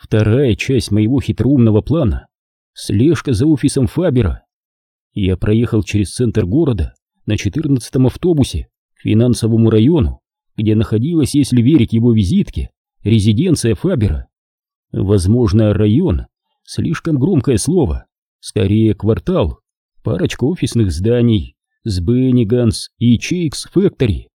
Вторая часть моего хитроумного плана — слежка за офисом Фабера. Я проехал через центр города на 14-м автобусе к финансовому району, где находилась, если верить его визитке, резиденция Фабера. Возможно, район — слишком громкое слово, скорее квартал, парочка офисных зданий с Бенниганс и Чейкс Фэктори.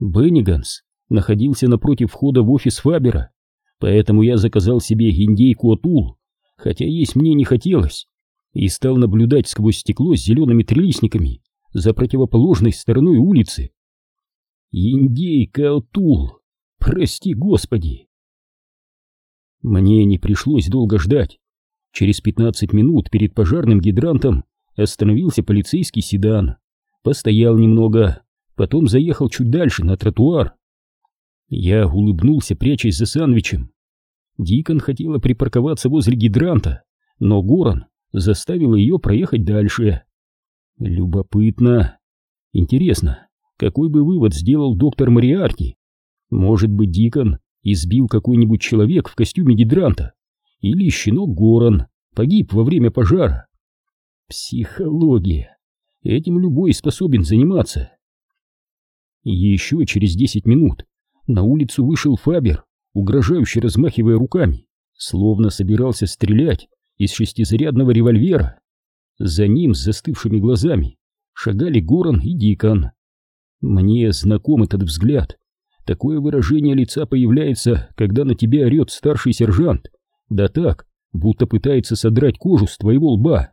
Бенниганс находился напротив входа в офис Фабера, поэтому я заказал себе индейку Атул, хотя есть мне не хотелось, и стал наблюдать сквозь стекло с зелеными трилистниками за противоположной стороной улицы. Индейка Атул, прости господи! Мне не пришлось долго ждать. Через 15 минут перед пожарным гидрантом остановился полицейский седан. Постоял немного, потом заехал чуть дальше на тротуар. Я улыбнулся, прячась за сандвичем. Дикон хотела припарковаться возле гидранта, но Горан заставил ее проехать дальше. Любопытно. Интересно, какой бы вывод сделал доктор Мариарти? Может быть, Дикон избил какой-нибудь человек в костюме гидранта? Или щенок Горан погиб во время пожара? Психология. Этим любой способен заниматься. Еще через десять минут на улицу вышел Фабер, угрожающе размахивая руками, словно собирался стрелять из шестизарядного револьвера. За ним с застывшими глазами шагали Горан и Дикон. Мне знаком этот взгляд. Такое выражение лица появляется, когда на тебя орет старший сержант. Да так, будто пытается содрать кожу с твоего лба.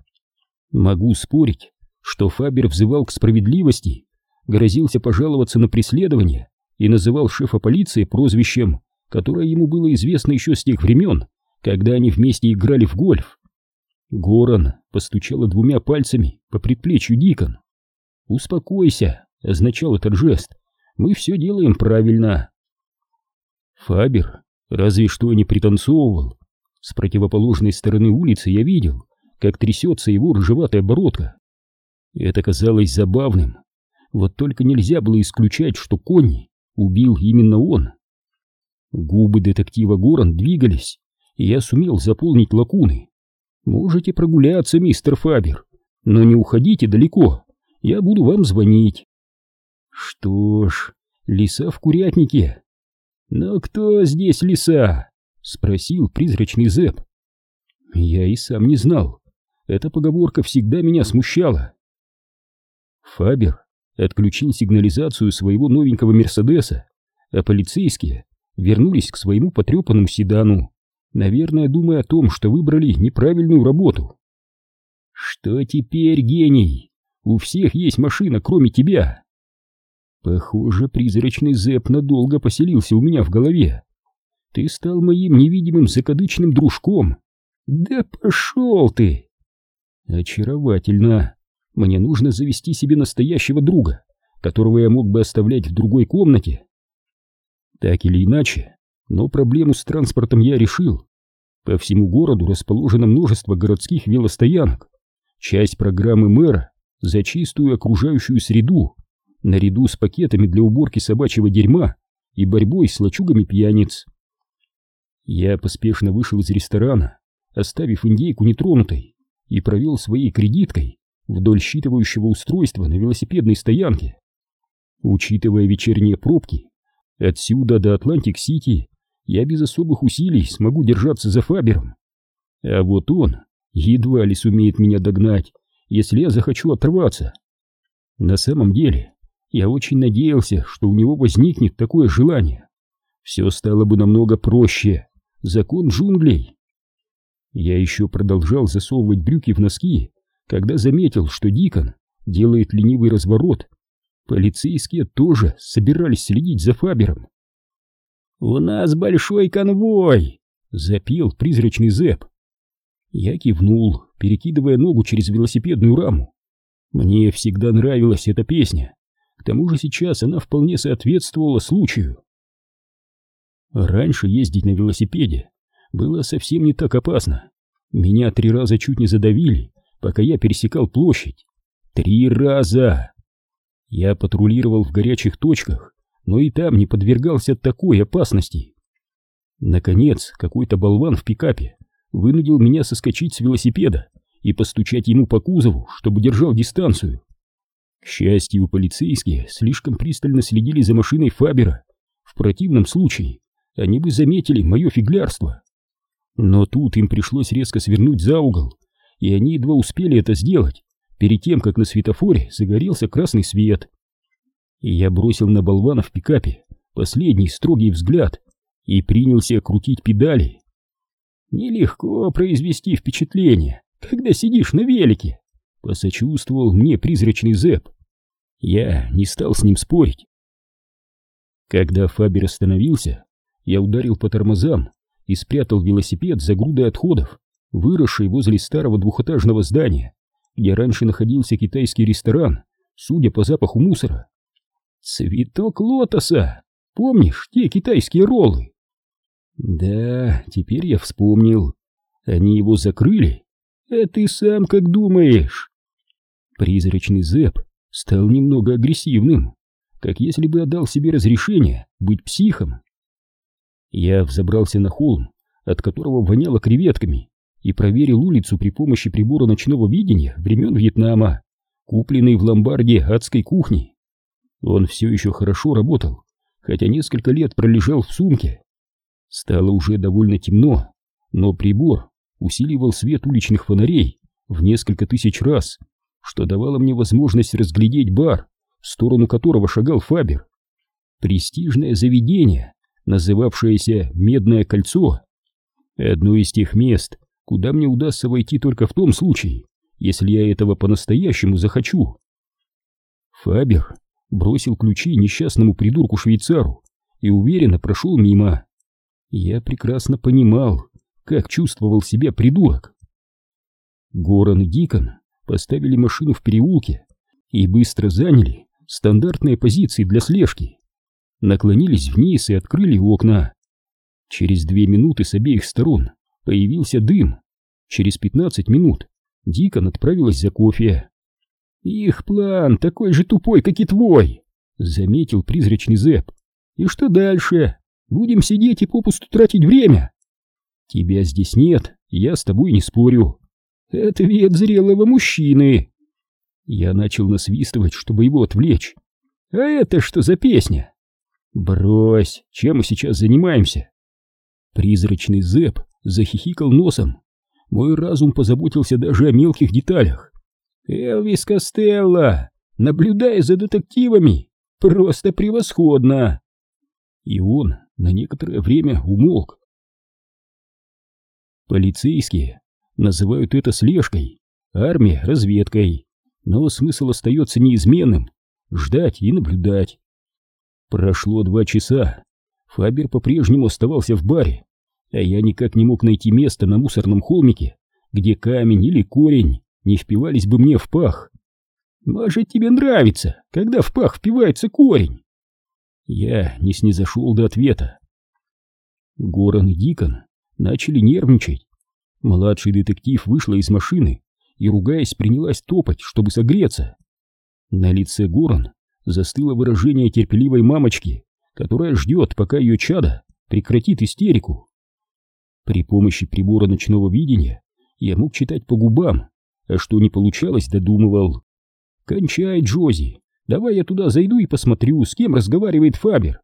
Могу спорить, что Фабер взывал к справедливости, грозился пожаловаться на преследование и называл шефа полиции прозвищем, которое ему было известно еще с тех времен, когда они вместе играли в гольф. Горан постучала двумя пальцами по предплечью Дикон. «Успокойся», — означал этот жест, — «мы все делаем правильно». Фабер разве что не пританцовывал. С противоположной стороны улицы я видел, как трясется его рыжеватая бородка. Это казалось забавным, вот только нельзя было исключать, что Конни убил именно он. Губы детектива Горан двигались, и я сумел заполнить лакуны. Можете прогуляться, мистер Фабер, но не уходите далеко, я буду вам звонить. Что ж, лиса в курятнике. Но кто здесь лиса? Спросил призрачный Зэп. Я и сам не знал. Эта поговорка всегда меня смущала. Фабер отключил сигнализацию своего новенького Мерседеса, а полицейские вернулись к своему потрепанному седану, наверное, думая о том, что выбрали неправильную работу. «Что теперь, гений? У всех есть машина, кроме тебя!» Похоже, призрачный Зэп надолго поселился у меня в голове. Ты стал моим невидимым закадычным дружком. Да пошел ты! Очаровательно. Мне нужно завести себе настоящего друга, которого я мог бы оставлять в другой комнате. Так или иначе, но проблему с транспортом я решил. По всему городу расположено множество городских велостоянок. Часть программы мэра за чистую окружающую среду, наряду с пакетами для уборки собачьего дерьма и борьбой с лачугами пьяниц. Я поспешно вышел из ресторана, оставив индейку нетронутой, и провел своей кредиткой вдоль считывающего устройства на велосипедной стоянке. Учитывая вечерние пробки, отсюда до Атлантик-Сити я без особых усилий смогу держаться за Фабером. А вот он едва ли сумеет меня догнать, если я захочу оторваться. На самом деле, я очень надеялся, что у него возникнет такое желание. Все стало бы намного проще. Закон джунглей. Я еще продолжал засовывать брюки в носки, когда заметил, что Дикон делает ленивый разворот. Полицейские тоже собирались следить за Фабером. «У нас большой конвой!» — запел призрачный Зэп. Я кивнул, перекидывая ногу через велосипедную раму. Мне всегда нравилась эта песня. К тому же сейчас она вполне соответствовала случаю. Раньше ездить на велосипеде было совсем не так опасно. Меня три раза чуть не задавили, пока я пересекал площадь. Три раза! Я патрулировал в горячих точках, но и там не подвергался такой опасности. Наконец, какой-то болван в пикапе вынудил меня соскочить с велосипеда и постучать ему по кузову, чтобы держал дистанцию. К счастью, полицейские слишком пристально следили за машиной Фабера. В противном случае они бы заметили мое фиглярство. Но тут им пришлось резко свернуть за угол, и они едва успели это сделать, перед тем, как на светофоре загорелся красный свет. И я бросил на болвана в пикапе последний строгий взгляд и принялся крутить педали. Нелегко произвести впечатление, когда сидишь на велике, посочувствовал мне призрачный Зэп. Я не стал с ним спорить. Когда Фабер остановился, я ударил по тормозам и спрятал велосипед за грудой отходов, выросшей возле старого двухэтажного здания, где раньше находился китайский ресторан, судя по запаху мусора. Цветок лотоса! Помнишь те китайские роллы? Да, теперь я вспомнил. Они его закрыли. А ты сам как думаешь? Призрачный Зэп стал немного агрессивным, как если бы отдал себе разрешение быть психом. Я взобрался на холм, от которого воняло креветками, и проверил улицу при помощи прибора ночного видения времен Вьетнама, купленный в ломбарде адской кухни. Он все еще хорошо работал, хотя несколько лет пролежал в сумке. Стало уже довольно темно, но прибор усиливал свет уличных фонарей в несколько тысяч раз, что давало мне возможность разглядеть бар, в сторону которого шагал Фабер. Престижное заведение, называвшееся «Медное кольцо», одно из тех мест, куда мне удастся войти только в том случае, если я этого по-настоящему захочу. Фабер бросил ключи несчастному придурку-швейцару и уверенно прошел мимо. Я прекрасно понимал, как чувствовал себя придурок. Горан и Дикон поставили машину в переулке и быстро заняли стандартные позиции для слежки. Наклонились вниз и открыли окна. Через две минуты с обеих сторон появился дым. Через пятнадцать минут Дикон отправилась за кофе. «Их план такой же тупой, как и твой!» — заметил призрачный Зэп. «И что дальше? Будем сидеть и попусту тратить время?» «Тебя здесь нет, я с тобой не спорю. Это вид зрелого мужчины!» Я начал насвистывать, чтобы его отвлечь. «А это что за песня?» «Брось, чем мы сейчас занимаемся?» Призрачный Зэп захихикал носом. Мой разум позаботился даже о мелких деталях. «Элвис Костелло, наблюдая за детективами, просто превосходно!» И он на некоторое время умолк. Полицейские называют это слежкой, армия — разведкой, но смысл остается неизменным — ждать и наблюдать. Прошло два часа, Фабер по-прежнему оставался в баре, а я никак не мог найти место на мусорном холмике, где камень или корень не впивались бы мне в пах. Может, тебе нравится, когда в пах впивается корень? Я не снизошел до ответа. Горан и Дикон начали нервничать. Младший детектив вышла из машины и, ругаясь, принялась топать, чтобы согреться. На лице Горан застыло выражение терпеливой мамочки, которая ждет, пока ее чада прекратит истерику. При помощи прибора ночного видения я мог читать по губам, а что не получалось, додумывал. «Кончай, Джози, давай я туда зайду и посмотрю, с кем разговаривает Фабер».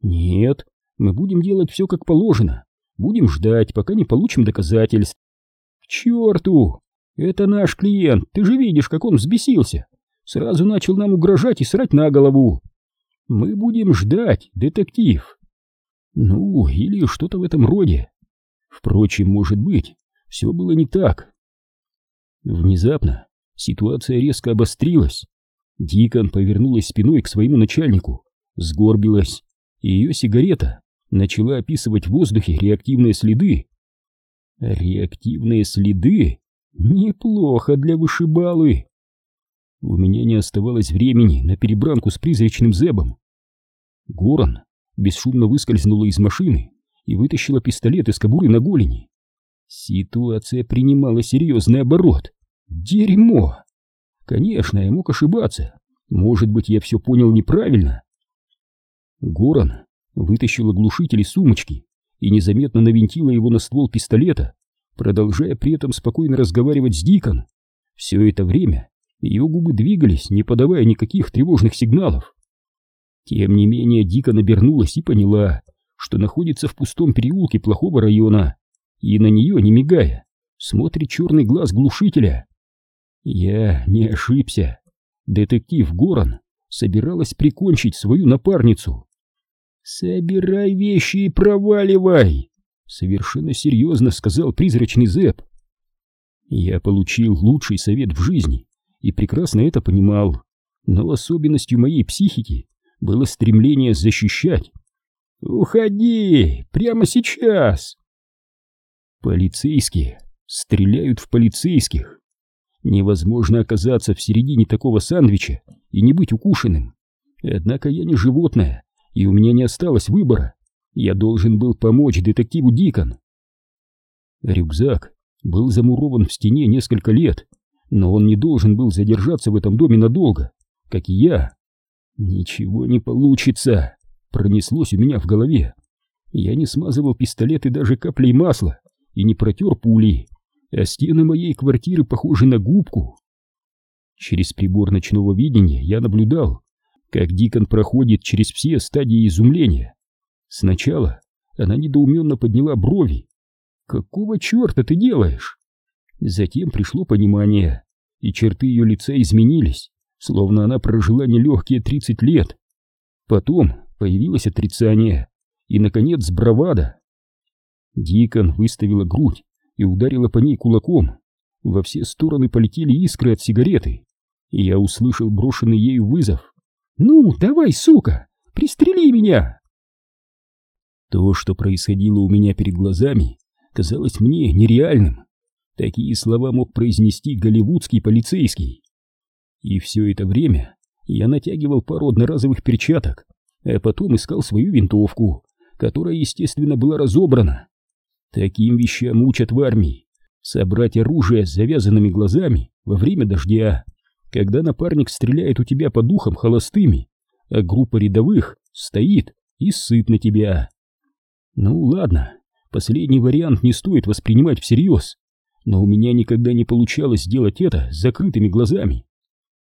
«Нет, мы будем делать все как положено, будем ждать, пока не получим доказательств». «К черту! Это наш клиент, ты же видишь, как он взбесился. Сразу начал нам угрожать и срать на голову. Мы будем ждать, детектив». Ну, или что-то в этом роде. Впрочем, может быть, все было не так. Внезапно ситуация резко обострилась. Дикон повернулась спиной к своему начальнику, сгорбилась, и ее сигарета начала описывать в воздухе реактивные следы. Реактивные следы? Неплохо для вышибалы. У меня не оставалось времени на перебранку с призрачным Зебом. Горан бесшумно выскользнула из машины и вытащила пистолет из кобуры на голени. Ситуация принимала серьезный оборот. Дерьмо! Конечно, я мог ошибаться. Может быть, я все понял неправильно. Горан вытащил оглушитель из сумочки и незаметно навинтила его на ствол пистолета, продолжая при этом спокойно разговаривать с Дикон. Все это время ее губы двигались, не подавая никаких тревожных сигналов. Тем не менее Дикон обернулась и поняла, что находится в пустом переулке плохого района, и на нее, не мигая, смотрит черный глаз глушителя. Я не ошибся. Детектив Горан собиралась прикончить свою напарницу. «Собирай вещи и проваливай!» Совершенно серьезно сказал призрачный Зэп. Я получил лучший совет в жизни и прекрасно это понимал, но особенностью моей психики было стремление защищать. «Уходи! Прямо сейчас!» Полицейские стреляют в полицейских. Невозможно оказаться в середине такого сандвича и не быть укушенным. Однако я не животное, и у меня не осталось выбора. Я должен был помочь детективу Дикон. Рюкзак был замурован в стене несколько лет, но он не должен был задержаться в этом доме надолго, как и я. Ничего не получится, пронеслось у меня в голове. Я не смазывал пистолеты даже каплей масла и не протер пули, а стены моей квартиры похожи на губку. Через прибор ночного видения я наблюдал, как Дикон проходит через все стадии изумления. Сначала она недоуменно подняла брови. «Какого черта ты делаешь?» Затем пришло понимание, и черты ее лица изменились, словно она прожила нелегкие тридцать лет. Потом появилось отрицание, и, наконец, бравада. Дикон выставила грудь и ударила по ней кулаком. Во все стороны полетели искры от сигареты, и я услышал брошенный ею вызов. «Ну, давай, сука, пристрели меня!» То, что происходило у меня перед глазами, казалось мне нереальным. Такие слова мог произнести голливудский полицейский. И все это время я натягивал пару одноразовых перчаток, а потом искал свою винтовку, которая, естественно, была разобрана. Таким вещам учат в армии. Собрать оружие с завязанными глазами во время дождя, когда напарник стреляет у тебя по духам холостыми, а группа рядовых стоит и сыт на тебя. Ну ладно, последний вариант не стоит воспринимать всерьез, но у меня никогда не получалось сделать это с закрытыми глазами.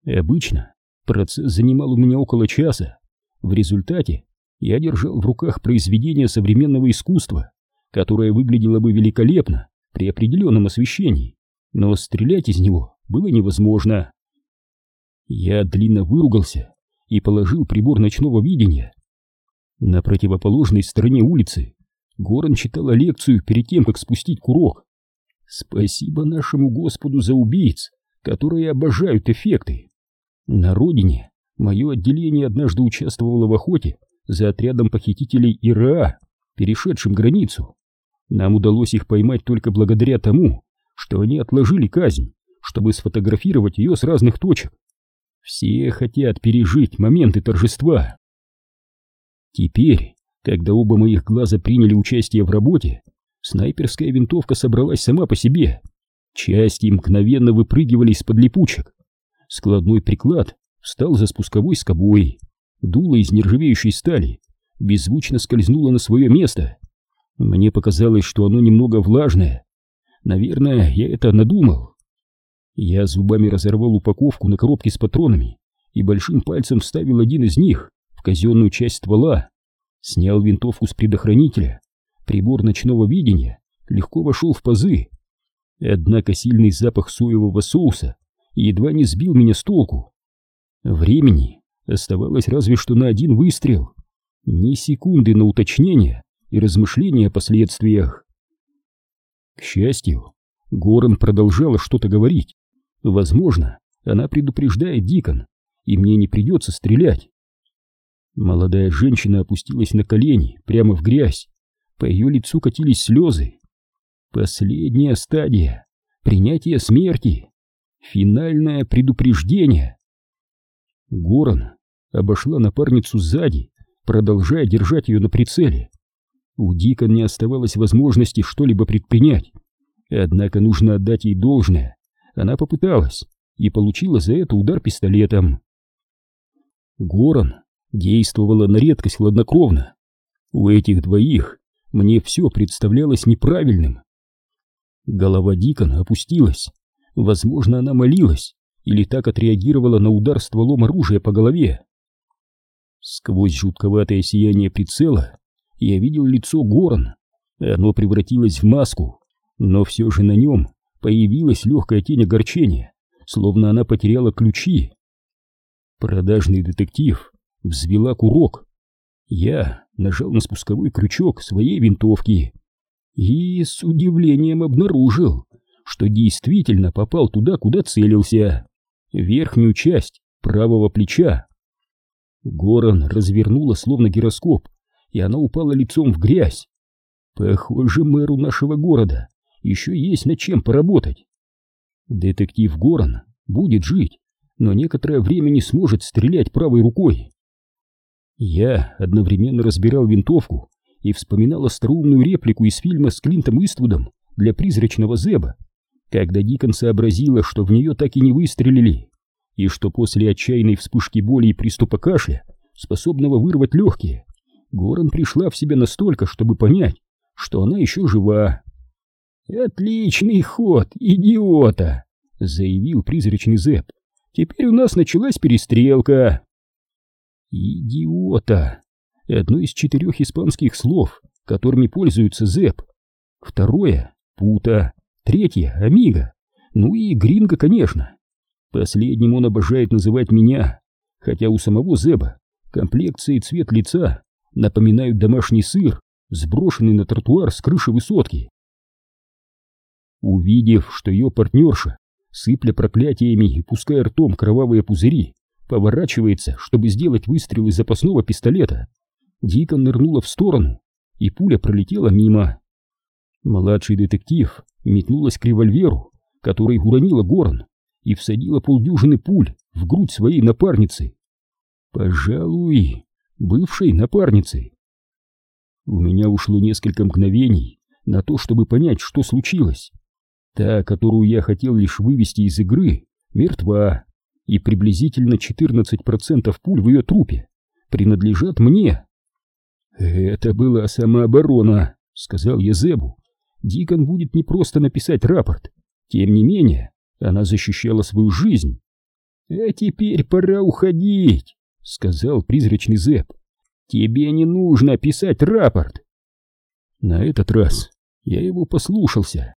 Обычно процесс занимал у меня около часа. В результате я держал в руках произведение современного искусства, которое выглядело бы великолепно при определенном освещении, но стрелять из него было невозможно. Я длинно выругался и положил прибор ночного видения. На противоположной стороне улицы Горан читала лекцию перед тем, как спустить курок. Спасибо нашему Господу за убийц, которые обожают эффекты. На родине мое отделение однажды участвовало в охоте за отрядом похитителей ИРА, перешедшим границу. Нам удалось их поймать только благодаря тому, что они отложили казнь, чтобы сфотографировать ее с разных точек. Все хотят пережить моменты торжества. Теперь, когда оба моих глаза приняли участие в работе, снайперская винтовка собралась сама по себе. Части мгновенно выпрыгивали из-под липучек. Складной приклад встал за спусковой скобой. Дуло из нержавеющей стали беззвучно скользнуло на свое место. Мне показалось, что оно немного влажное. Наверное, я это надумал. Я зубами разорвал упаковку на коробке с патронами и большим пальцем вставил один из них в казенную часть ствола. Снял винтовку с предохранителя. Прибор ночного видения легко вошел в пазы. Однако сильный запах соевого соуса едва не сбил меня с толку. Времени оставалось разве что на один выстрел. Ни секунды на уточнение и размышления о последствиях. К счастью, Горан продолжала что-то говорить. Возможно, она предупреждает Дикон, и мне не придется стрелять. Молодая женщина опустилась на колени, прямо в грязь. По ее лицу катились слезы. Последняя стадия. Принятие смерти. Финальное предупреждение. Горан обошла напарницу сзади, продолжая держать ее на прицеле. У Дикон не оставалось возможности что-либо предпринять. Однако нужно отдать ей должное. Она попыталась и получила за это удар пистолетом. Горан действовала на редкость хладнокровно. У этих двоих мне все представлялось неправильным. Голова Дикона опустилась. Возможно, она молилась или так отреагировала на удар стволом оружия по голове. Сквозь жутковатое сияние прицела я видел лицо Горн. Оно превратилось в маску, но все же на нем появилась легкая тень огорчения, словно она потеряла ключи. Продажный детектив взвела курок. Я нажал на спусковой крючок своей винтовки и с удивлением обнаружил, что действительно попал туда, куда целился, верхнюю часть правого плеча. Горан развернула словно гироскоп, и она упала лицом в грязь. Похоже, мэру нашего города еще есть над чем поработать. Детектив Горан будет жить, но некоторое время не сможет стрелять правой рукой. Я одновременно разбирал винтовку и вспоминал остроумную реплику из фильма с Клинтом Иствудом для призрачного Зеба, когда Дикон сообразила, что в нее так и не выстрелили, и что после отчаянной вспышки боли и приступа кашля, способного вырвать легкие, Горан пришла в себя настолько, чтобы понять, что она еще жива. «Отличный ход, идиота!» — заявил призрачный Зеб. «Теперь у нас началась перестрелка!» «Идиота!» — одно из четырех испанских слов, которыми пользуется Зеб. Второе — пута. Третье — амиго. Ну и гринго, конечно. Последним он обожает называть меня, хотя у самого Зеба комплекция и цвет лица напоминают домашний сыр, сброшенный на тротуар с крыши высотки. Увидев, что ее партнерша, сыпля проклятиями и пуская ртом кровавые пузыри, поворачивается, чтобы сделать выстрел из запасного пистолета, Дикон нырнула в сторону, и пуля пролетела мимо. Младший детектив метнулась к револьверу, который уронила Горн, и всадила полдюжины пуль в грудь своей напарницы. Пожалуй, бывшей напарницы. У меня ушло несколько мгновений на то, чтобы понять, что случилось. Та, которую я хотел лишь вывести из игры, мертва, и приблизительно 14% пуль в ее трупе принадлежат мне. «Это была самооборона», — сказал я Зебу. «Дикон будет не просто написать рапорт. Тем не менее, она защищала свою жизнь». «А теперь пора уходить», — сказал призрачный Зеб. «Тебе не нужно писать рапорт». На этот раз я его послушался.